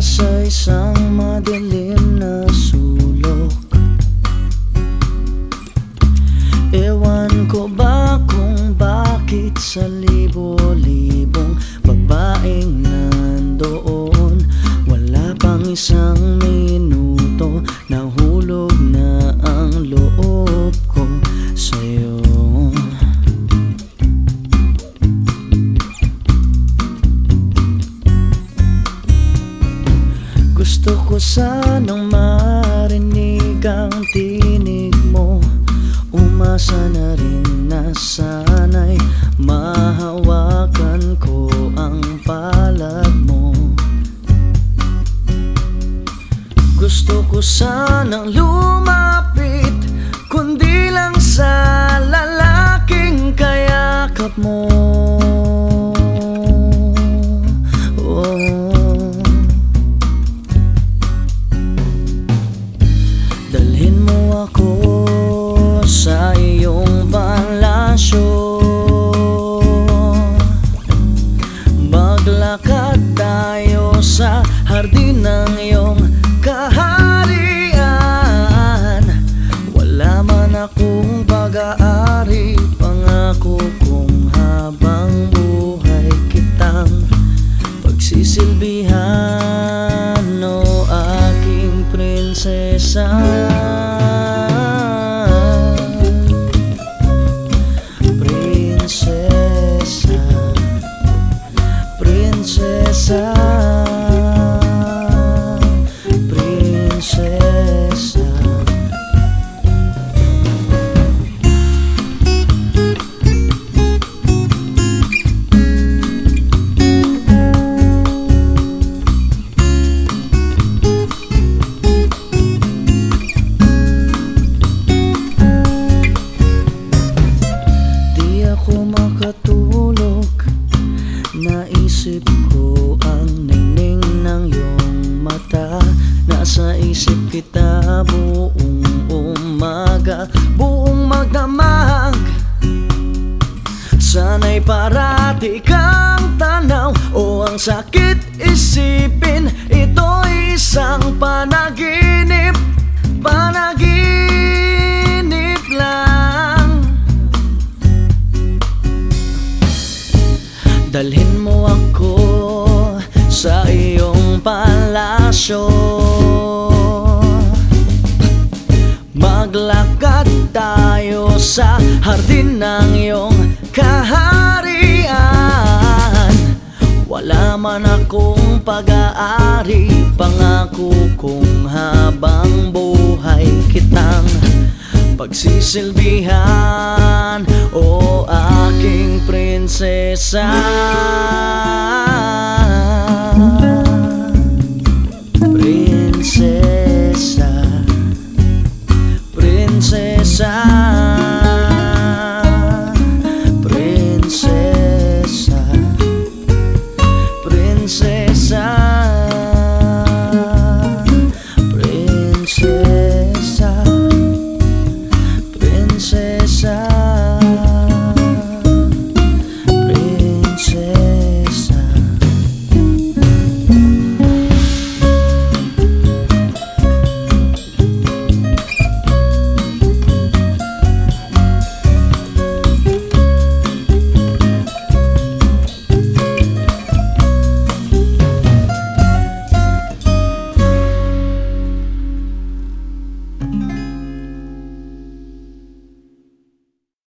isang madilim na sulok. Ewan ko ba kung bakit sa libo-libong babaeng nandoon Gusto ko sanang marinig ang tinig mo. Umasa na rin na sana'y mahawakan ko ang palad mo. Gusto ko sanang lumapit Kundi ako sa iyong palasyo. Maglakad tayo sa hardin ng iyong kaharian. Wala man akong pag-aari Pangako kong habang buhay kitang Pagsisilbihan Prinsesa parati kang tanaw O ang sakit isipin Ito'y isang panaginip. Panaginip lang. Dalhin mo ako sa iyong palasyo. Maglakad tayo sa hardin ng iyong kaharian Wala man akong pag-aari Pangako kong habang buhay kitang Pagsisilbihan O aking prinsesa